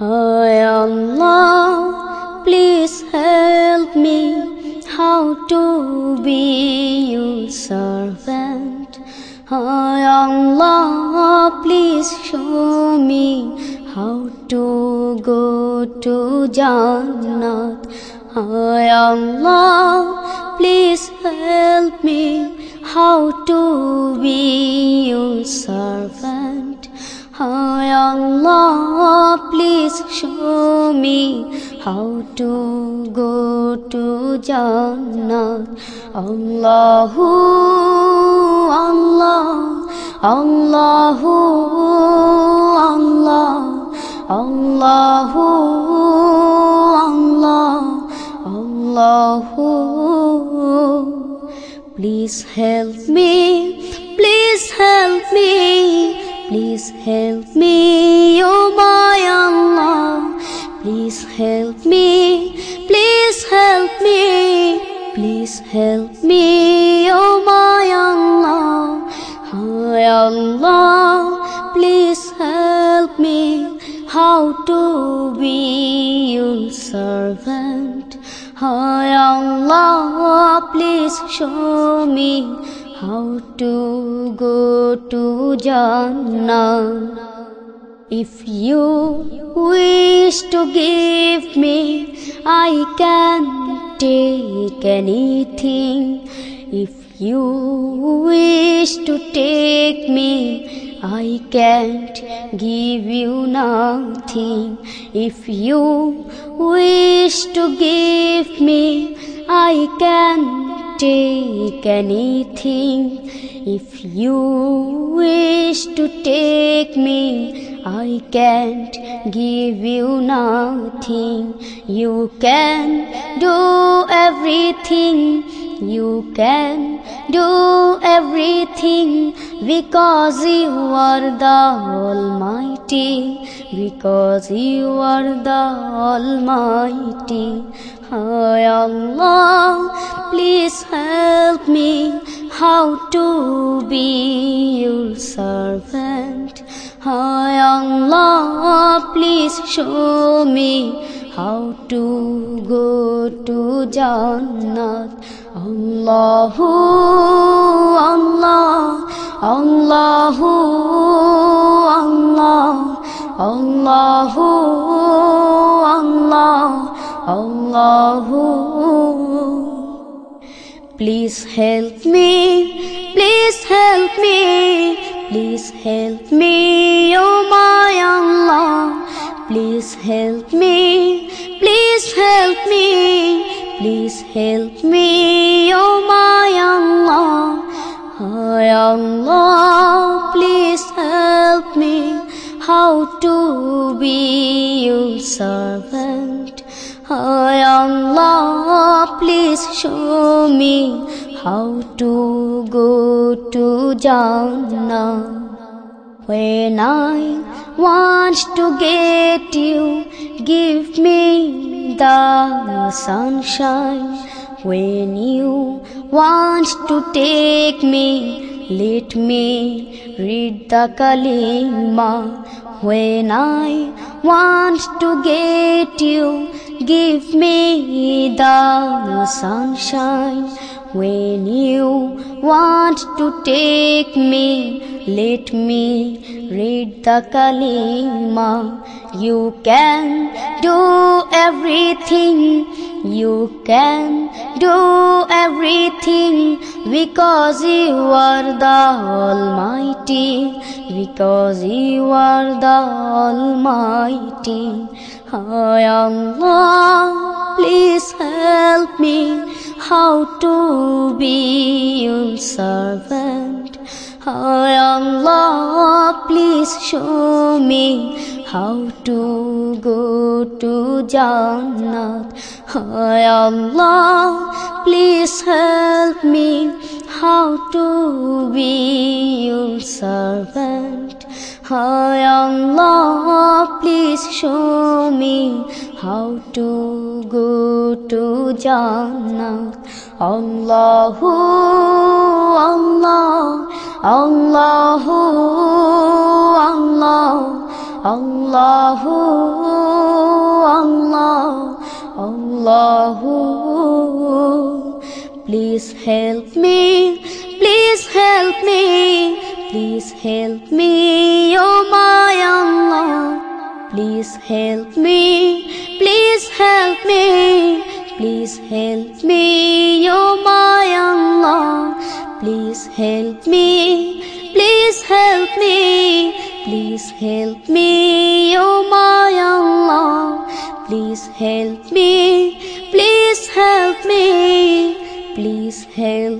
Hi Allah, please help me how to be your servant. Hi Allah, please show me how to go to Jannat. Hi Allah, please help me how to be your servant. Hi Allah, please show me how to go to Jannah. Allahu, Allah, Allahu, Allah, Allahu, Allah, Allahu. Please help me, please help me. Please help me, oh my Allah. Please help me, please help me. Please help me, oh my Allah. Hi Allah, please help me how to be your servant. Hi Allah, please show me how to go to Jannah. If you wish to give me, I can take anything. If you wish to take me, I can't give you nothing. If you wish to give me, I can take anything. If you wish to take me, I can't give you nothing. You can do everything. You can do everything because you are the Almighty. Because you are the Almighty. Hi Allah, please help me how to be your servant. Hi Allah, please show me how to go to Jannat. Allahu, Allah, Allahu, Allah, Allahu, Allah. Allahu. Please help me, please help me, please help me, oh my Allah. Please help me, please help me, please help me, oh my Allah. Hi Allah, please help me how to be your servant. Hi Allah, please show me how to go to Jannah. When I want to get you, give me the sunshine. When you want to take me, let me read the kalima. When I want to get you, give me the sunshine. When you want to take me, let me read the kalima. You can do everything. You can do everything because you are the Almighty. Because you are the Almighty. Hi Allah, please help me how to be your servant. Oh, Hi Allah, please show me how to go to Jannat. Oh, Hi Allah, please help me how to be your servant. Oh, Hi Allah, please show me how to go to Jannah. Allahu, Allah, Allahu, Allah, Allahu, Allah, Allahu. Please help me, please help me, please help me, oh my. Please help me, please help me, please help me, oh my Allah. Please help me, please help me, please help me, oh my Allah. Please help me, please help me, please help.